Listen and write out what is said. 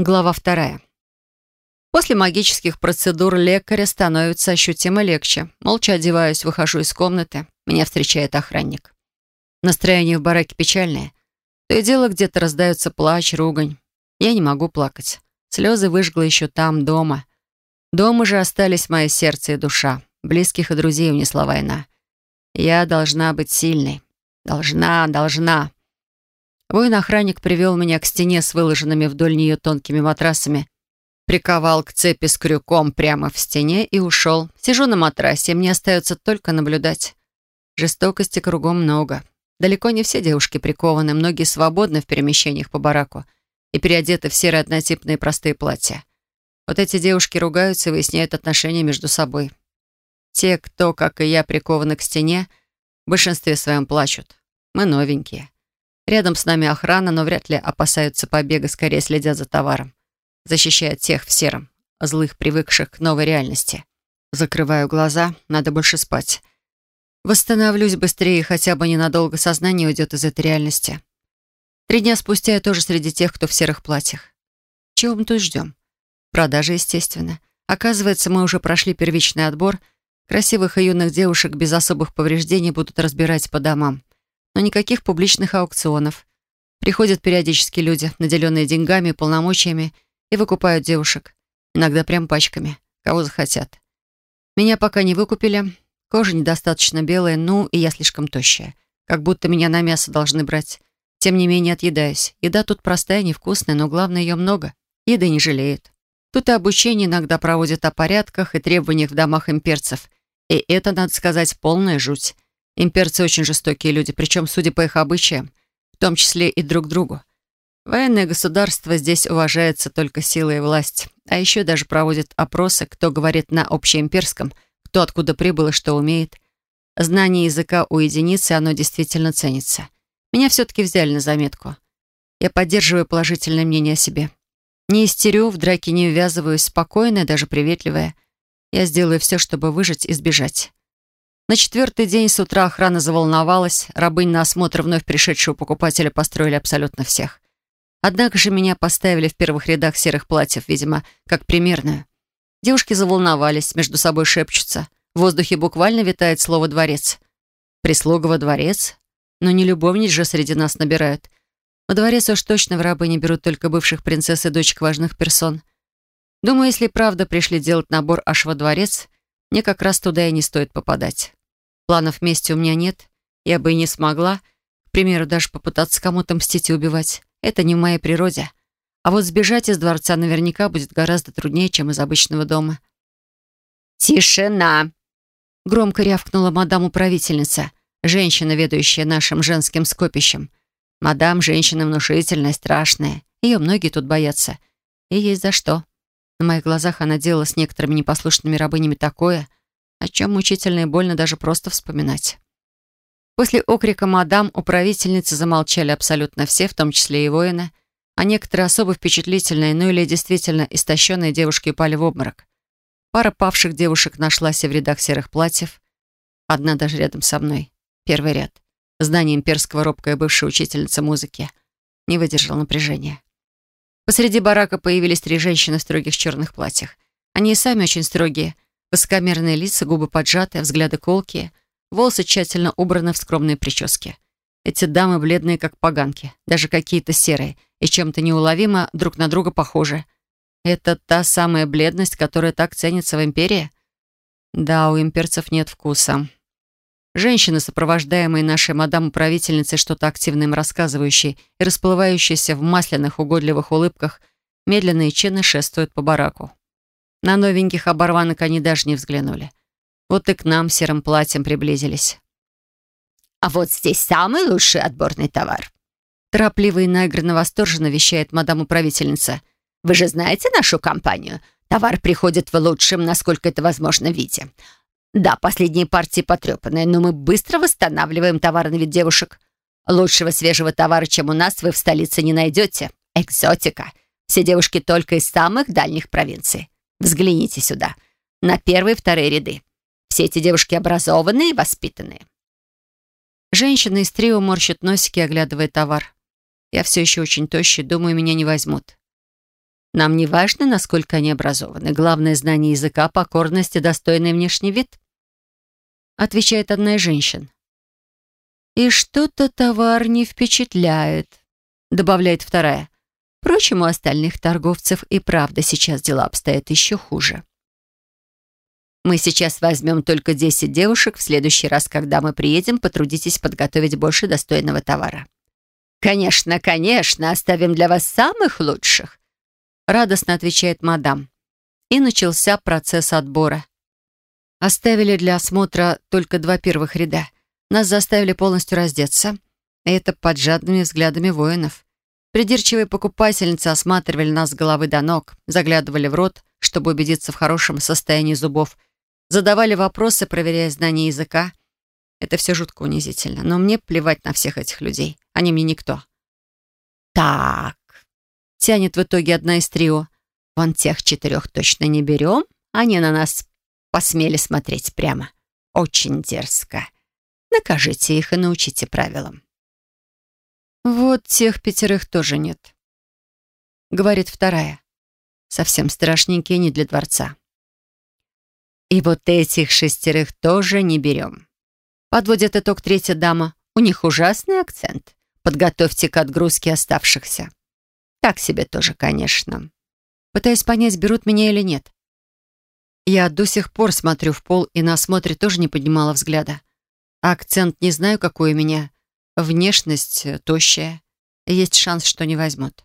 Глава вторая. После магических процедур лекаря становится ощутимо легче. Молча одеваюсь, выхожу из комнаты. Меня встречает охранник. Настроение в бараке печальное. То и дело где-то раздается плач, ругань. Я не могу плакать. Слезы выжгла еще там, дома. Дома же остались мое сердце и душа. Близких и друзей унесла война. Я должна быть сильной. Должна, должна. Воин-охранник привел меня к стене с выложенными вдоль нее тонкими матрасами, приковал к цепи с крюком прямо в стене и ушел. Сижу на матрасе, мне остается только наблюдать. Жестокости кругом много. Далеко не все девушки прикованы, многие свободны в перемещениях по бараку и переодеты в серые однотипные простые платья. Вот эти девушки ругаются и выясняют отношения между собой. Те, кто, как и я, прикованы к стене, в большинстве своем плачут. Мы новенькие. Рядом с нами охрана, но вряд ли опасаются побега, скорее следят за товаром. Защищают тех в сером, злых, привыкших к новой реальности. Закрываю глаза, надо больше спать. Восстановлюсь быстрее, хотя бы ненадолго сознание уйдет из этой реальности. Три дня спустя я тоже среди тех, кто в серых платьях. Чего мы тут ждем? Продажи, естественно. Оказывается, мы уже прошли первичный отбор. Красивых и юных девушек без особых повреждений будут разбирать по домам но никаких публичных аукционов. Приходят периодически люди, наделенные деньгами и полномочиями, и выкупают девушек. Иногда прям пачками, кого захотят. Меня пока не выкупили, кожа недостаточно белая, ну и я слишком тощая. Как будто меня на мясо должны брать. Тем не менее отъедаюсь. Еда тут простая, невкусная, но главное, ее много. Еды не жалеют. Тут и обучение иногда проводят о порядках и требованиях в домах имперцев. И это, надо сказать, полная жуть. Имперцы очень жестокие люди, причем, судя по их обычаям, в том числе и друг другу. Военное государство здесь уважается только сила и власть, а еще даже проводят опросы, кто говорит на общеимперском, кто откуда прибыл и что умеет. Знание языка у единицы, оно действительно ценится. Меня все-таки взяли на заметку. Я поддерживаю положительное мнение о себе. Не истерю, в драке не ввязываюсь, спокойная, даже приветливая. Я сделаю все, чтобы выжить и сбежать. На четвертый день с утра охрана заволновалась, рабынь на осмотр вновь пришедшего покупателя построили абсолютно всех. Однако же меня поставили в первых рядах серых платьев, видимо, как примерную. Девушки заволновались, между собой шепчутся. В воздухе буквально витает слово «дворец». Прислуга во дворец? Но не любовниц же среди нас набирают. Во дворец уж точно в рабы не берут только бывших принцесс и дочек важных персон. Думаю, если правда пришли делать набор аж во дворец, мне как раз туда и не стоит попадать. Планов мести у меня нет. Я бы и не смогла, к примеру, даже попытаться кому-то мстить и убивать. Это не в моей природе. А вот сбежать из дворца наверняка будет гораздо труднее, чем из обычного дома. «Тишина!» Громко рявкнула мадам-управительница, женщина, ведущая нашим женским скопищем. Мадам — женщина внушительная, страшная. Ее многие тут боятся. И есть за что. На моих глазах она делала с некоторыми непослушными рабынями такое — о чем мучительно и больно даже просто вспоминать. После окрика мадам управительницы замолчали абсолютно все, в том числе и воины, а некоторые особо впечатлительные, ну или действительно истощенные девушки упали в обморок. Пара павших девушек нашлась и в рядах серых платьев, одна даже рядом со мной, первый ряд. Здание имперского робкая бывшая учительница музыки. Не выдержал напряжения. Посреди барака появились три женщины в строгих черных платьях. Они и сами очень строгие — Высокомерные лица, губы поджатые, взгляды колкие, волосы тщательно убраны в скромные прически. Эти дамы бледные, как поганки, даже какие-то серые, и чем-то неуловимо друг на друга похожи. Это та самая бледность, которая так ценится в империи? Да, у имперцев нет вкуса. Женщины, сопровождаемые нашей мадам-управительницей, что-то активно им рассказывающей и расплывающейся в масляных угодливых улыбках, медленно и чинно шествуют по бараку. На новеньких оборванок они даже не взглянули. Вот и к нам серым платьем приблизились. «А вот здесь самый лучший отборный товар», торопливо и наигранно восторженно вещает мадам-управительница. «Вы же знаете нашу компанию? Товар приходит в лучшем, насколько это возможно, виде. Да, последние партии потрепанные, но мы быстро восстанавливаем товарный вид девушек. Лучшего свежего товара, чем у нас, вы в столице не найдете. Экзотика. Все девушки только из самых дальних провинций. Взгляните сюда, на первые и вторые ряды. Все эти девушки образованные и воспитанные. Женщина из трио морщит носики, оглядывая товар. Я все еще очень тощий, думаю, меня не возьмут. Нам не важно, насколько они образованы. Главное — знание языка, покорность и достойный внешний вид. Отвечает одна из женщин. «И что-то товар не впечатляет», — добавляет вторая. Впрочем, у остальных торговцев и правда сейчас дела обстоят еще хуже. Мы сейчас возьмем только 10 девушек. В следующий раз, когда мы приедем, потрудитесь подготовить больше достойного товара. «Конечно, конечно, оставим для вас самых лучших», радостно отвечает мадам. И начался процесс отбора. Оставили для осмотра только два первых ряда. Нас заставили полностью раздеться. И это под жадными взглядами воинов. Придирчивые покупательницы осматривали нас с головы до ног, заглядывали в рот, чтобы убедиться в хорошем состоянии зубов, задавали вопросы, проверяя знание языка. Это все жутко унизительно, но мне плевать на всех этих людей. Они мне никто. «Так», — тянет в итоге одна из трио, «вон тех четырех точно не берем, они на нас посмели смотреть прямо. Очень дерзко. Накажите их и научите правилам». «Вот тех пятерых тоже нет», — говорит вторая. «Совсем страшненькие не для дворца». «И вот этих шестерых тоже не берем». Подводит итог третья дама. «У них ужасный акцент. Подготовьте к отгрузке оставшихся». Так себе тоже, конечно. Пытаюсь понять, берут меня или нет. Я до сих пор смотрю в пол и на осмотре тоже не поднимала взгляда. Акцент не знаю, какой у меня. Внешность тощая. Есть шанс, что не возьмут.